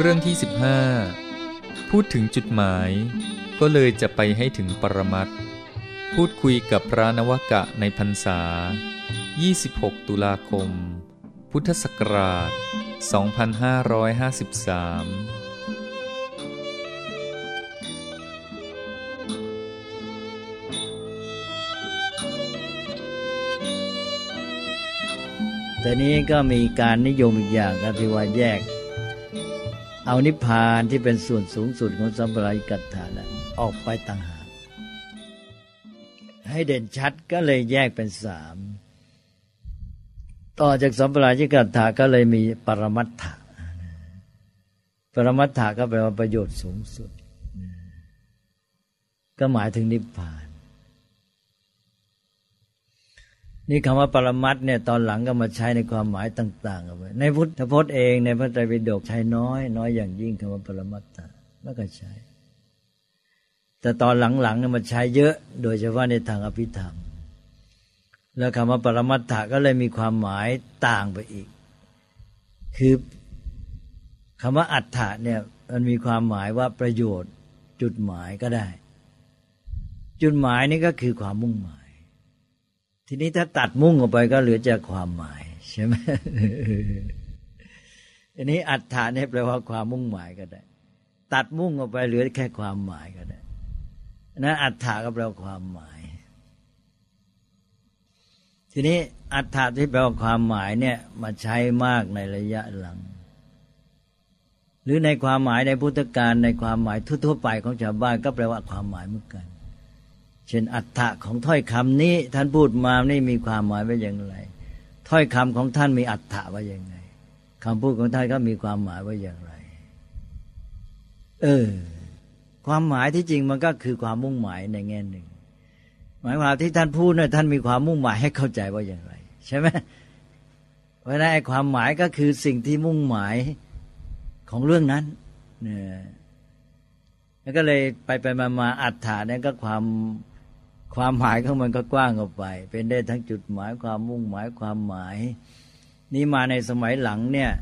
เรื่องที่ 15 พูดถึงจุดหมาย ก็เลยจะไปให้ถึงปรมัตพูดคุยกับพระนวกะในพรรษา 26 ตุลาคม พุทธศักราช 2553แต่นี้ก็มีการนิยมอีกอย่างก็ที่ว่าแยก เอานิพพานที่เป็นส่วนสูงสุดของสัมปรายกัตถานะออกไปต่างหาก ให้เด่นชัดก็เลยแยกเป็นสาม ต่อจากสัมปรายกัตถาก็เลยมีปรมัตถะปรมัตถะก็แปลว่าประโยชน์สูงสุด ก็หมายถึงนิพพาน นี่คำว่าปรมัตเนี่ยตอนหลังก็มาใช้ในความหมายต่างๆเอาไว้ในพุทธพจน์เองในพระไตรปิฎกใช้น้อย น้อยอย่างยิ่งคำว่าปรมัตถะแล้วก็ใช้ แต่ตอนหลังๆเนี่ยมันใช้เยอะ โดยเฉพาะในทางอภิธรรม แล้วคำว่าปรมัตถะก็เลยมีความหมายต่างไปอีก คือคำว่าอัฏฐะเนี่ยมันมีความหมายว่าประโยชน์ จุดหมายก็ได้ จุดหมายนี่ก็คือความมุ่งหมาย ทีนี้ถ้าตัดมุ่งออกไปก็เหลือจากความหมายใช่ไหมอันนี้อัฏฐานี่แปลว่าความมุ่งหมายก็ได้ ตัดมุ่งออกไปเหลือแค่ความหมายก็ได้นั้นอัฏฐาก็แปลว่าความหมาย ทีนี้อัฏฐาที่แปลว่าความหมายเนี่ย มาใช้มากในระยะหลัง หรือในความหมายในพุทธการในความหมายทั่วๆไปของชาวบ้านก็แปลว่าความหมายเหมือนกัน เช่นอัฏฐะของถ้อยคำนี้ ท่านพูดมานี่มีความหมายว่าอย่างไร ถ้อยคำของท่านมีอัฏฐะว่าอย่างไงคำพูดของท่านก็มีความหมายว่าอย่างไร เออ ความหมายที่จริงมันก็คือความมุ่งหมายในแง่หนึ่ง หมายความที่ท่านพูดเนี่ยท่านมีความมุ่งหมายให้เข้าใจว่าอย่างไร ใช่ไหมเพราะนั้นความหมายก็คือสิ่งที่มุ่งหมายของเรื่องนั้นเนี่ยแล้วก็เลยไปไปมามาอัฏฐาเนี่ยก็ความ ความหมายของมันก็กว้างออกไป เป็นได้ทั้งจุดหมายความมุ่งหมายความหมาย นี่มาในสมัยหลังเนี่ย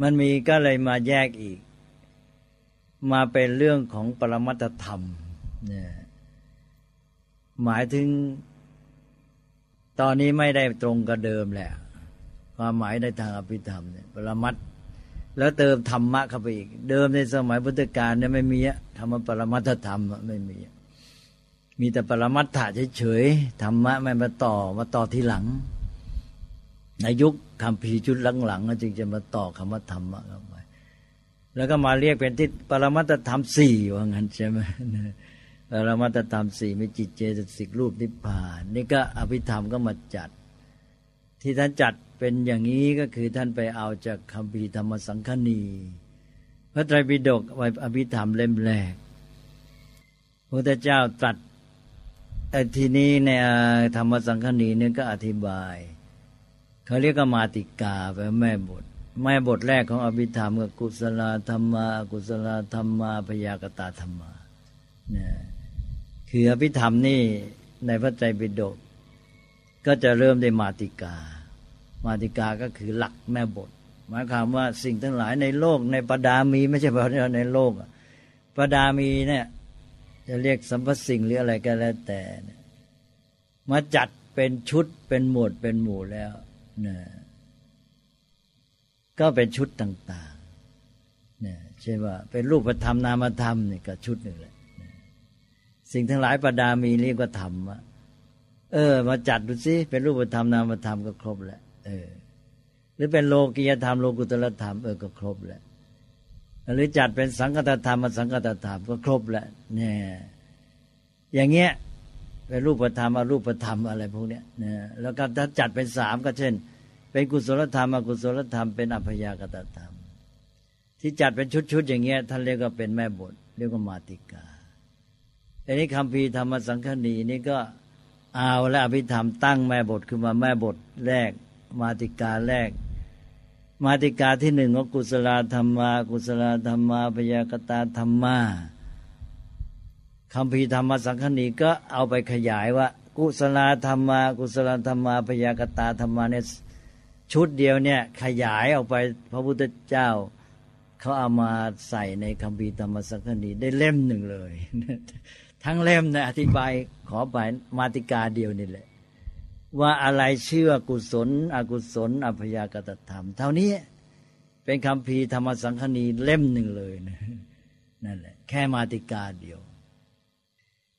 มันมีก็เลยมาแยกอีก มาเป็นเรื่องของปรมัตธรรมเนี่ยหมายถึง ตอนนี้ไม่ได้ตรงกับเดิมแหละความหมายในทางอภิธรรมเนี่ยปรมัตแล้วเติมธรรมะเข้าไปอีก เดิมในสมัยพุทธกาลเนี่ยไม่มีอะธรรมปรมัตธรรมไม่มี มีแต่ปรมัตถะเฉยๆธรรมะไม่มาต่อมาต่อทีหลัง ในยุคคำพีชุดหลังๆจึงจะมาต่อคำว่าธรรมะเข้าไปแล้วก็มาเรียกเป็นที่ปรมัตธรรมสี่ว่างั้นใช่ไหมปรมัตธรรมสี่มีจิตเจตสิกรูปนิพพาน นี่ก็อภิธรรมก็มาจัด ที่ท่านจัดเป็นอย่างนี้ก็คือท่านไปเอาจากคำพีธรรมสังคณี พระไตรปิฎกไว้อภิธรรมเล่มแรกพระเจ้าตรัส ทีนี้ในธรรมสังคณีเนี่ยก็อธิบาย เขาเรียกมาติกาแปลแม่บท แม่บทแรกของอภิธรรมก็กุศลธรรมากุศลธรรมาพยากตาธรรมาเนี่ยคืออภิธรรมนี่ในพระไตรปิฎกก็จะเริ่มได้มาติกา มาติกาก็คือหลักแม่บท หมายความว่าสิ่งทั้งหลายในโลกในปดามีไม่ใช่เฉพาะในโลกปดามีเนี่ย จะเรียกสัมพสิ่งหรืออะไรก็แล้วแต่มาจัดเป็นชุดเป็นหมวดเป็นหมู่แล้วเนี่ยก็เป็นชุดต่างๆเนี่ยใช่ว่า เป็นรูปธรรมนามธรรมนี่ก็ชุดหนึ่งแหละสิ่งทั้งหลายประดามีเรียกว่าธรรมะเออ มาจัดดูสิเป็นรูปธรรมนามธรรมก็ครบแล้วเออ หรือเป็นโลกิยธรรมโลกุตรธรรมเออก็ครบแล้ว หรือจัดเป็นสังกัตธรรมมาสังกัตธรรมก็ครบแล้วเนี่ยอย่างเงี้ยเป็นรูปธรรมอรูปธรรมอะไรพวกเนี้ยนะแล้วก็ถ้าจัดเป็นสามก็เช่น เป็นกุศลธรรมอกุศลธรรมเป็นอัพยากตธรรม ที่จัดเป็นชุดๆอย่างเงี้ยท่านเรียกว่าเป็นแม่บทเรียกว่ามาติกาอันนี้คำพีธรรมสังคณีนี่ก็เอาและอภิธรรมตั้งแม่บทคือมาแม่บทแรก มาติกาแรก มาติกาที่หนึ่งของกุศลธรรมา กุศลธรรมาพยากตาธรรมาคำพีธรรมสังคณีก็เอาไปขยายว่า กุศลธรรมา กุศลธรรมาพยากตาธรรมาเนี่ยชุดเดียวเนี่ยขยายออกไปพระพุทธเจ้าเขาเอามาใส่ในคำพีธรรมสังคณีได้เล่มหนึ่งเลย ทั้งเล่มนะอธิบายขอไปมาติกาเดียวนี่แหละ ว่าอะไรเชื่อกุศล อกุศลอัพยากตธรรม เท่านี้เป็นคำพีธรรมสังคณีเล่มหนึ่งเลยนะนั่นแหละ แค่มาติกาเดียว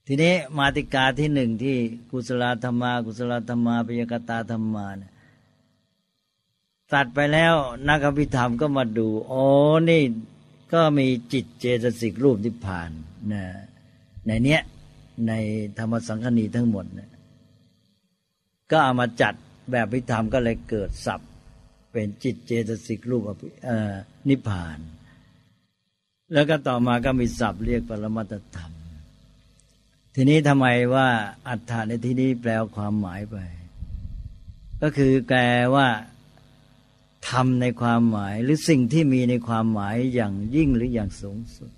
ทีนี้มาติกาที่หนึ่งที่กุศลธรรมา กุศลธรรมาพยากตาธรรมานี่ยตัดไปแล้วนักอภิธรรมก็มาดูโอ้นี่ก็มีจิตเจตสิกรูปที่ผ่านนะในเนี้ยในธรรมสังคณีทั้งหมดนี่ย ก็เอามาจัดแบบพิธรรมก็เลยเกิดสับเป็นจิตเจตสิกรูปนิพพาน แล้วก็ต่อมาก็มีศัพท์เรียกปรมัตธรรม ทีนี้ทำไมว่าอัฏฐานในที่นี้แปลความหมายไป ก็คือแปลว่าทำในความหมายหรือสิ่งที่มีในความหมายอย่างยิ่งหรืออย่างสูงสุด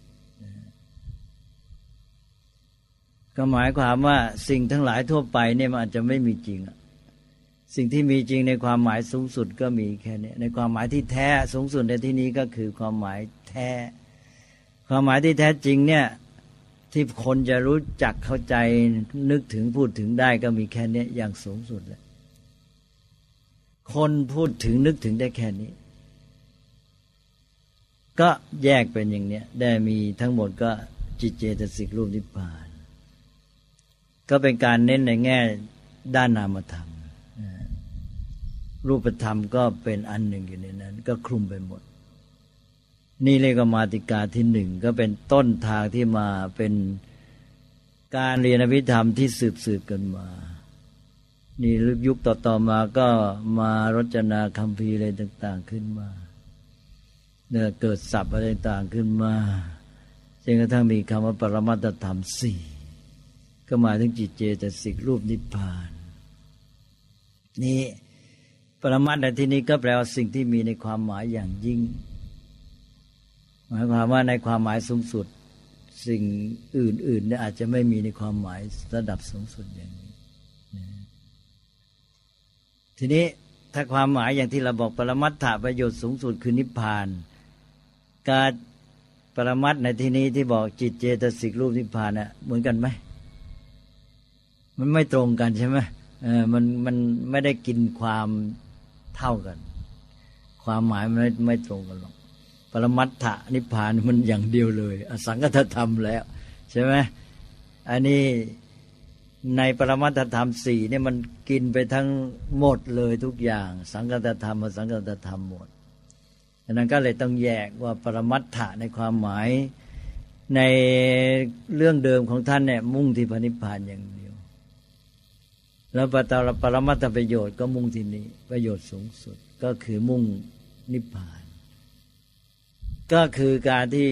ก็หมายความว่าสิ่งทั้งหลายทั่วไปเนี่ยมันอาจจะไม่มีจริง สิ่งที่มีจริงในความหมายสูงสุดก็มีแค่นี้ในความหมายที่แท้สูงสุดในที่นี้ก็คือความหมายแท้ ความหมายที่แท้จริงเนี่ยที่คนจะรู้จักเข้าใจนึกถึงพูดถึงได้ก็มีแค่นี้อย่างสูงสุดแล้วคนพูดถึงนึกถึงได้แค่นี้ ก็แยกเป็นอย่างเนี้ยได้มีทั้งหมดก็จิตเจตสิกรูปนิพพาน ก็เป็นการเน้นในแง่ด้านนามธรรม รูปธรรมก็เป็นอันหนึ่งอยู่ในนั้น ก็คลุมไปหมด นี่เรียกว่ามาติกาที่หนึ่งก็เป็นต้นทางที่มาเป็นการเรียนอภิธรรมที่สืบสืบกันมา นี่ยุคต่อๆมาก็มารจนาคำพีอะไรต่าง ๆขึ้นมาเนี่ยเกิดศัพท์อะไรต่างขึ้นมาจนกระทั่งมีคำว่าปรมัตธรรมสี่ก็หมายถึงจิตเจตสิกรูปนิพพาน นี่ ปรมัตในที่นี้ก็แปลว่าสิ่งที่มีในความหมายอย่างยิ่ง หมายความว่าในความหมายสูงสุด สิ่งอื่นๆเนี่ยอาจจะไม่มีในความหมายระดับสูงสุดอย่างนี้ ทีนี้ถ้าความหมายอย่างที่เราบอกปรมัตถประโยชน์สูงสุดคือนิพพาน การปรมัตในที่นี้ที่บอกจิตเจตสิกรูปนิพพานน่ะเหมือนกันไหมมันไม่ตรงกันใช่ไหมเออมันมันไม่ได้กินความ เท่ากัน ความหมายมันไม่ไม่ตรงกันหรอกปรมัตถนิพพานมันอย่างเดียวเลย อสังกัตธรรมแล้ว ใช่ไหมอันนี้ในปรมัตถธรรมสี่เนี่ยมันกินไปทั้งหมดเลยทุกอย่าง สังกัตธรรมสังกัตธรรมหมดดังนั้นก็เลยต้องแยกว่าปรมัตถะในความหมายในเรื่องเดิมของท่านเนี่ยมุ่งที่พระนิพพานอย่างเดียว แล้วปตปรมัตถประโยชน์ก็มุ่งที่นี้ ประโยชน์สูงสุดก็คือมุ่งนิพพาน ก็คือการที่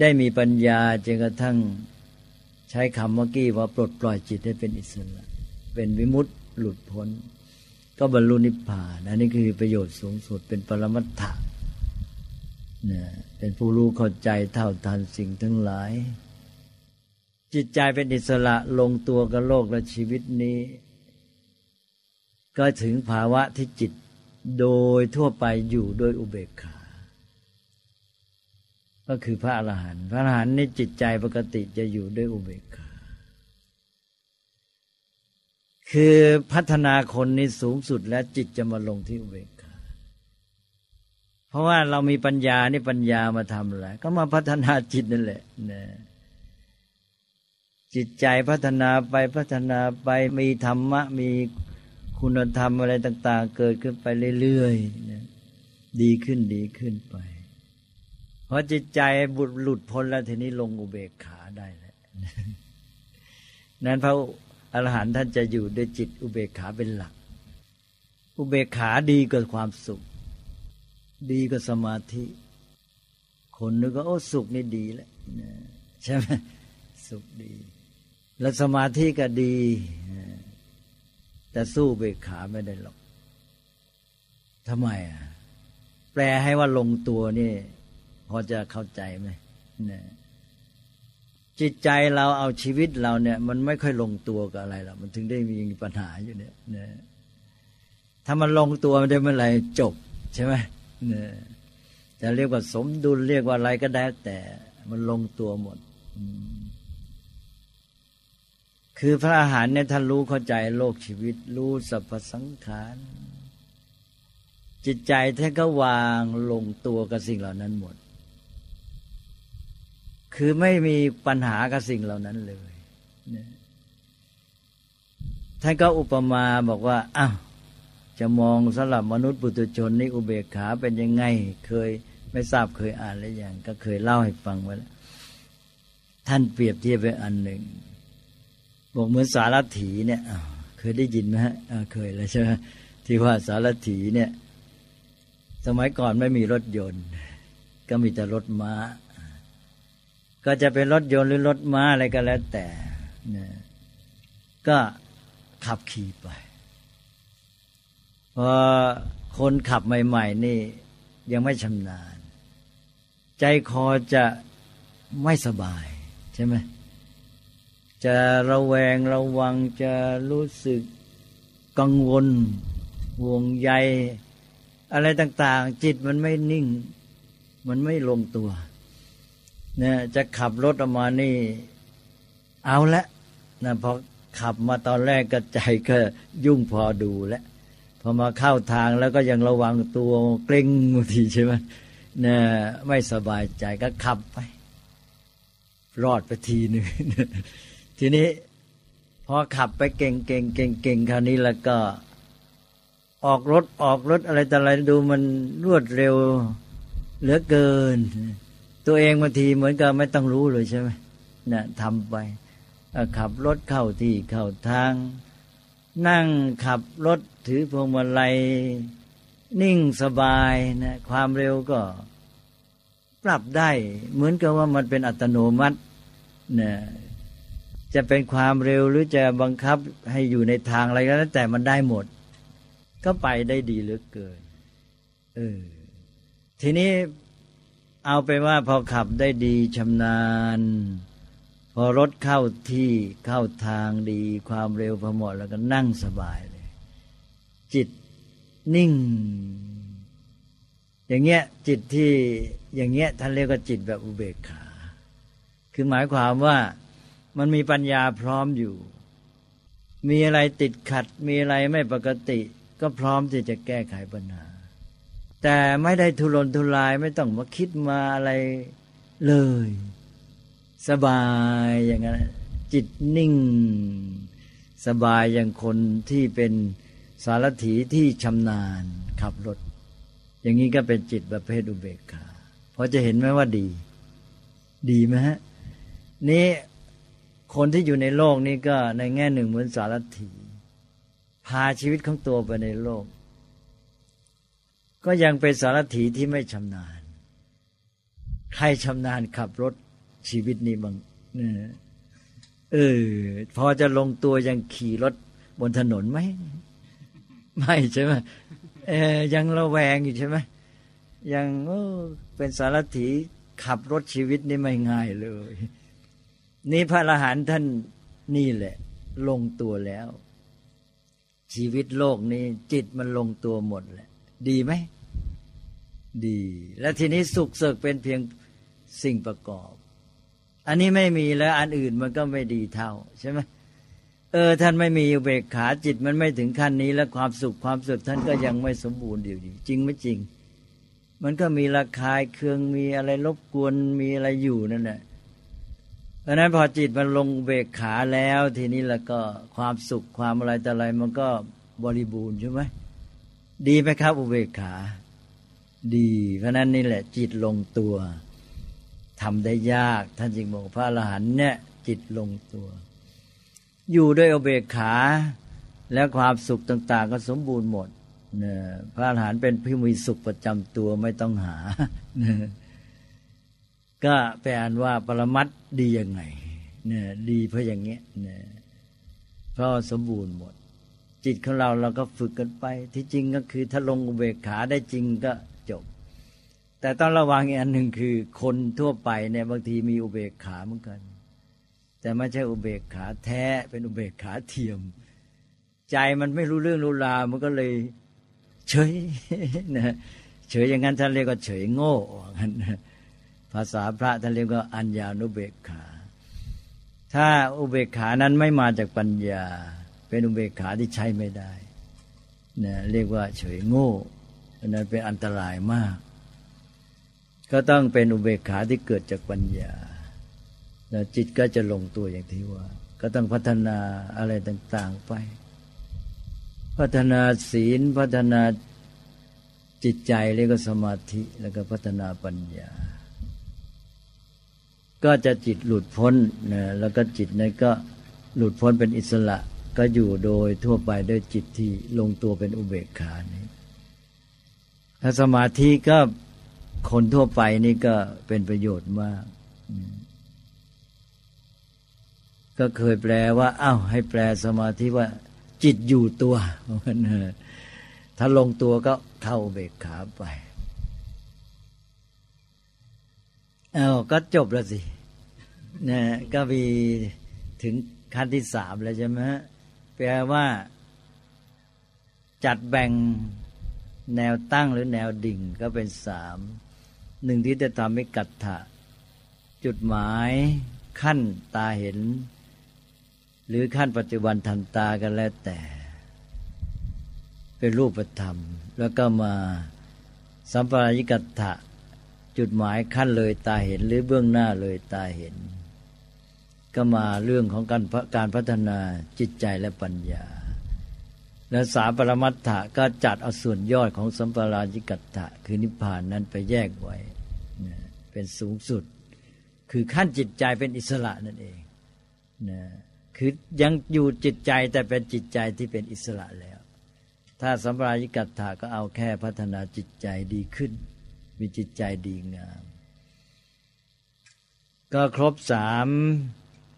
ได้มีปัญญาจนกระทั่งใช้คำเมื่อกี้ว่าปลดปล่อยจิตให้เป็นอิสระ เป็นวิมุตติหลุดพ้น ก็บรรลุนิพพานอันนี้คือประโยชน์สูงสุดเป็นปรมัตถะเนี่ยเป็นผู้รู้เข้าใจเท่าทันสิ่งทั้งหลาย จิตใจเป็นอิสระลงตัวกับโลกและชีวิตนี้ ก็ถึงภาวะที่จิตโดยทั่วไปอยู่โดยอุเบกขา ก็คือพระอรหันต์พระอรหันต์นี่จิตใจปกติจะอยู่ด้วยอุเบกขา คือพัฒนาคนนี่สูงสุดแล้วจิตจะมาลงที่อุเบกขา เพราะว่าเรามีปัญญานี่ปัญญามาทำอะไรก็มาพัฒนาจิตนั่นแหละนะ จิตใจพัฒนาไปพัฒนาไปมีธรรมะ มีคุณธรรมอะไรต่าง ๆ เกิดขึ้นไปเรื่อยๆดีขึ้นดีขึ้นไปพอจิตใจบุหลุดพ้นแล้วทีนี้ลงอุเบกขาได้แล้วนั้นพระอรหันต์ท่านจะอยู่ด้วยจิตอุเบกขาเป็นหลัก อุเบกขาดีกว่าความสุข ดีกว่าสมาธิ คนนึกว่าโอ้สุขนี่ดีแล้วใช่ไหมสุขดี แล้วสมาธิก็ดี แต่สู้เบกขาไม่ได้หรอกทำไมอะ แปลให้ว่าลงตัวนี่ พอจะเข้าใจไหมเนี่ยจิตใจเราเอาชีวิตเราเนี่ย มันไม่ค่อยลงตัวกับอะไรหรอกมันถึงได้มีปัญหาอยู่เนี่ยเนี่ยถ้ามันลงตัวมันได้เมื่อไหร่จบ ใช่ไหมเนี่ยจะเรียกว่าสมดุลเรียกว่าอะไรก็ได้ แต่มันลงตัวหมด คือพระอาหารเนี่ยท่านรู้เข้าใจโลกชีวิต รู้สรรพสังขารจิตใจท่านก็วางลงตัวกับสิ่งเหล่านั้นหมด คือไม่มีปัญหากับสิ่งเหล่านั้นเลยท่านก็อุปมาบอกว่าอ้าวจะมองสำหรับมนุษย์ปุถุชนนี่อุเบกขาเป็นยังไง เคยไม่ทราบเคยอ่านหรือยังก็เคยเล่าให้ฟังไว้แล้วท่านเปรียบเทียบไปอันหนึ่ง บอกเหมือนสารถีเนี่ยเคยได้ยินไหมฮะเคยแล้วใช่ไหมที่ว่าสารถีเนี่ย สมัยก่อนไม่มีรถยนต์ ก็มีแต่รถม้า ก็จะเป็นรถยนต์หรือรถม้าอะไรก็แล้วแต่นะก็ขับขี่ไปพอคนขับใหม่ ๆ นี่ยังไม่ชำนาญ ใจคอจะไม่สบาย ใช่ไหม จะระแวงระวังจะรู้สึกกังวลห่วงใย อะไรต่าง ๆ จิตมันไม่นิ่ง มันไม่ลงตัวเนี่ยจะขับรถออกมานี่ เอาละนะพอขับมาตอนแรกก็ใจก็ยุ่งพอดูแล้วพอมาเข้าทางแล้วก็ยังระวังตัวเกร็งบางทีใช่ไหมเนี่ยไม่สบายใจก็ขับไป รอดไปทีหนึ่ง ทีนี้พอขับไปเก่งเก่งเก่งเก่งคราวนี้แล้วก็ ออกรถออกรถอะไรแต่อะไรดูมันรวดเร็วเหลือเกิน ตัวเองบางทีเหมือนกับไม่ต้องรู้เลยใช่ไหมเนี่ยทำไปขับรถเข้าที่เข้าทาง นั่งขับรถถือพวงมาลัยนิ่งสบายนะความเร็วก็ ปรับได้ เหมือนกับว่ามันเป็นอัตโนมัตินะ จะเป็นความเร็วหรือจะบังคับให้อยู่ในทางอะไรก็แล้วแต่มันได้หมด ก็ไปได้ดีเหลือเกินเออทีนี้เอาไปว่าพอขับได้ดีชำนาญ พอรถเข้าที่เข้าทางดี ความเร็วพอเหมาะแล้วก็นั่งสบายเลย จิตนิ่ง อย่างเงี้ยจิตที่อย่างเงี้ยท่านเรียกว่าจิตแบบอุเบกขา คือหมายความว่า มันมีปัญญาพร้อมอยู่ มีอะไรติดขัด มีอะไรไม่ปกติ ก็พร้อมที่จะแก้ไขปัญหา แต่ไม่ได้ทุรนทุรายไม่ต้องมาคิดมาอะไรเลย สบายอย่างนั้นจิตนิ่ง สบายอย่างคนที่เป็นสารถีที่ชำนาญขับรถ อย่างนี้ก็เป็นจิตประเภทอุเบกขาพอจะเห็นไหมว่าดี ดีไหมฮะ นี่ คนที่อยู่ในโลกนี้ก็ในแง่หนึ่งเหมือนสารถีพาชีวิตของตัวไปในโลก ก็ยังเป็นสารถีที่ไม่ชำนาญ ใครชำนาญขับรถชีวิตนี้บางเออพอจะลงตัวยังขี่รถบนถนนไหมไม่ใช่ไหมเออยังระแวงอยู่ใช่ไหมยังเป็นสารถีขับรถชีวิตนี่ไม่ง่ายเลย นี่พระอรหันต์ท่านนี่แหละ ลงตัวแล้ว ชีวิตโลกนี้ จิตมันลงตัวหมดแหละ ดีไหม ดี แล้วทีนี้สุขเสกเป็นเพียงสิ่งประกอบ อันนี้ไม่มีแล้ว อันอื่นมันก็ไม่ดีเท่า ใช่ไหมเออ ท่านไม่มีอุเบกขาจิตมันไม่ถึงขั้นนี้ แล้วความสุขความสุขท่านก็ยังไม่สมบูรณ์เดียวดี จริงไม่จริง มันก็มีระคายเคืองมีอะไรรบกวนมีอะไรอยู่นั่นแหละ เพราะนั้นพอจิตมันลงเบกขาแล้ว ทีนี้แล้วก็ความสุขความอะไรแต่อะไร มันก็บริบูรณ์ใช่ไหมดีไหมครับ อุเบกขา ดี เพราะนั้นนี่แหละ จิตลงตัวทำได้ยาก ท่านจึงบอกพระอรหันต์เนี่ย จิตลงตัว อยู่ด้วยอุเบกขา และความสุขต่าง ๆ ก็สมบูรณ์หมดนะพระอรหันต์เป็นผู้มีสุขประจำตัวไม่ต้องหานะ ก็แปลว่าปรมัตดียังไงเนะดีเพราะอย่างเงี้ยเนะเพราะสมบูรณ์หมด จิตของเราเราก็ฝึกกันไป ที่จริงก็คือถ้าลงอุเบกขาได้จริงก็จบ แต่ต้องระวังอีกอันหนึ่งคือ คนทั่วไปเนี่ยบางทีมีอุเบกขาเหมือนกัน แต่ไม่ใช่อุเบกขาแท้เป็นอุเบกขาเทียม ใจมันไม่รู้เรื่องรู้ราวมันก็เลย เฉยนะเฉยอย่างนั้นท่านเรียกว่าเฉยโง่กัน ภาษาพระท่านเรียกว่าอัญญานุเบกขา ถ้าอุเบกขานั้นไม่มาจากปัญญา เป็นอุเบกขาที่ใช้ไม่ได้นะเรียกว่าเฉยโง่นั้นเป็นอันตรายมาก ก็ต้องเป็นอุเบกขาที่เกิดจากปัญญาแล้วจิตก็จะลงตัวอย่างที่ว่า ก็ต้องพัฒนาอะไรต่าง ๆไป พัฒนาศีลพัฒนาจิตใจเรียกว่าสมาธิแล้วก็พัฒนาปัญญา ก็จะจิตหลุดพ้นนะแล้วก็จิตนั้นก็หลุดพ้นเป็นอิสระก็อยู่โดยทั่วไปด้วยจิตที่ลงตัวเป็นอุเบกขานี้ ถ้าสมาธิก็คนทั่วไปนี่ก็เป็นประโยชน์มาก ก็เคยแปลว่า อ้าวให้แปลสมาธิว่า จิตอยู่ตัว ถ้าลงตัวก็เข้าเบกขาไป เอาก็จบแล้วสินะก็มีถึงขั้นที่สามแล้วใช่ไหมแปลว่า จัดแบ่งแนวตั้งหรือแนวดิ่งก็เป็นสามหนึ่งที่จะทำให้กัตถะ จุดหมายขั้นตาเห็น หรือขั้นปัจจุบันทันตากันแล้วแต่ เป็นรูปธรรม แล้วก็มาสัมปรายิกัตถะ จุดหมายขั้นเลยตาเห็นหรือเบื้องหน้าเลยตาเห็น ก็มาเรื่องของการการพัฒนาจิตใจและปัญญา และสาปรมัตถะก็จัดเอาส่วนยอดของสัมปราชิกัตถะคือนิพพานนั้นไปแยกไว้ เป็นสูงสุด คือขั้นจิตใจเป็นอิสระนั่นเองนะคือยังอยู่จิตใจแต่เป็นจิตใจที่เป็นอิสระแล้ว ถ้าสัมปราชิกัตถะก็เอาแค่พัฒนาจิตใจดีขึ้น มีจิตใจดีงาม ก็ครบสาม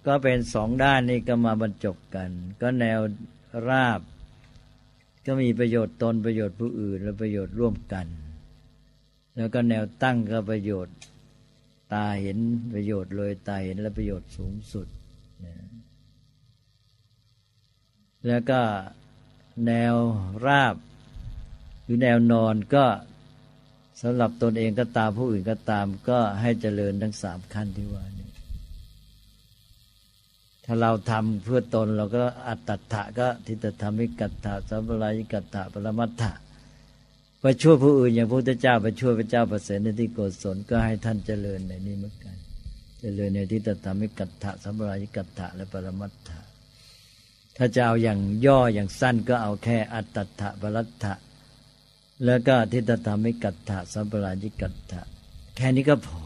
ก็เป็นสองด้านนี้ก็มาบรรจบกัน ก็แนวราบ ก็มีประโยชน์ตนประโยชน์ผู้อื่น และประโยชน์ร่วมกัน แล้วก็แนวตั้งก็ประโยชน์ตาเห็นประโยชน์เลยตาเห็นและประโยชน์สูงสุดแล้วก็แนวราบ หรือแนวนอนก็ สำหรับตนเองก็ตามผู้อื่นก็ตาม ก็ให้เจริญทั้งสามขั้นที่ว่านี้ถ้าเราทำเพื่อตนเราก็อัตตถะก็ทิฏฐธรรมิกัตถะสัมปรายิกัตถะปรมัตถะไปช่วยผู้อื่นอย่างพระพุทธเจ้าไปช่วยพระเจ้าประเสริฐในที่โกศลก็ให้ท่านเจริญในนี้เหมือนกัน เจริญในทิฏฐธรรมิกัตถะสัมปรายิกัตถะและปรมัตถะถ้าจะเอาอย่างย่ออย่างสั้นก็เอาแค่อัตถะปรัตถะ แล้วก็ทิฏฐธรรมิกัตถะสัมปรายิกัตถะแค่นี้ก็พอ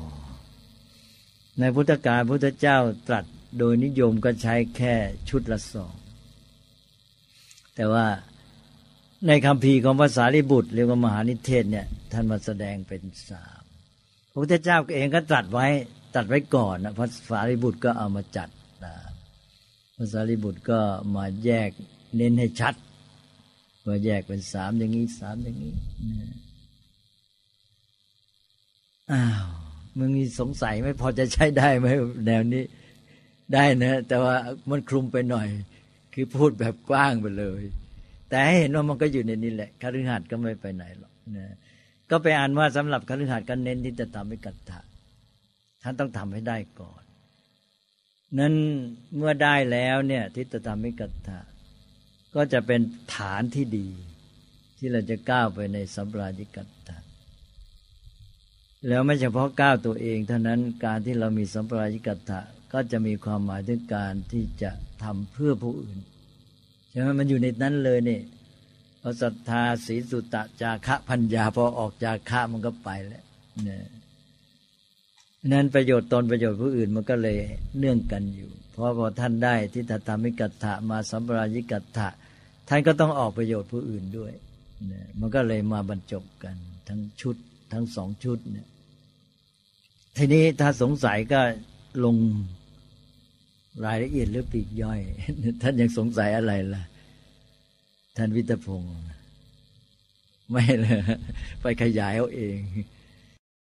ในพุทธกาลพุทธเจ้าตรัสโดยนิยมก็ใช้แค่ชุดละสอง แต่ว่าในคำพีของภาษาลิบุตรเรียกว่ามหานิเทศเนี่ยท่านมาแสดงเป็นสามพระพุทธเจ้าเองก็ตรัสไว้ตรัสไว้ก่อนนะภาษาลิบุตรก็เอามาจัดภาษาลิบุตรก็มาแยกเน้นให้ชัด ว่าแยกเป็นสามอย่างนี้สามอย่างนี้อ้าวมึงมีสงสัยไม่พอจะใช้ได้ไหมแนวนี้ ได้นะ แต่ว่ามันคลุมไปหน่อย คือพูดแบบกว้างไปเลย แต่ให้เห็นว่ามันก็อยู่ในนี้แหละคฤหัสถ์ก็ไม่ไปไหนหรอกนะก็ไปอ่านว่าสำหรับคฤหัสถ์ก็เน้นที่จะทำให้กัตถะท่านต้องทำให้ได้ก่อน นั้นเมื่อได้แล้วเนี่ยที่จะทำให้กัตถะ ก็จะเป็นฐานที่ดี ที่เราจะก้าวไปในสัมปราชิกัตถะแล้วไม่เฉพาะก้าวตัวเอง เท่านั้นการที่เรามีสัมปราชิกัตถะก็จะมีความหมายถึงการที่จะทำเพื่อผู้อื่นใช่ไหมมันอยู่ในนั้นเลยนี่พอศรัทธาศีสุตะจาคะพัญญาพอออกจากคะมันก็ไปแล้วเนี่ยนั้นประโยชน์ตนประโยชน์ผู้อื่นมันก็เลยเนื่องกันอยู่ เพราะพอท่านได้ที่ธรรมิกัตถะมาสัมปรายิกัตถะ ท่านก็ต้องออกประโยชน์ผู้อื่นด้วยเนี่ยมันก็เลยมาบรรจบกัน ทั้งชุด ทั้งสองชุดเนี่ยทีนี้ถ้าสงสัยก็ลงรายละเอียดหรือปีกย่อย ท่านยังสงสัยอะไรล่ะ ท่านวิทพงศ์ไม่เลยไปขยายเอาเอง